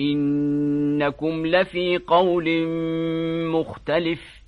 إنكم لفي قول مختلف.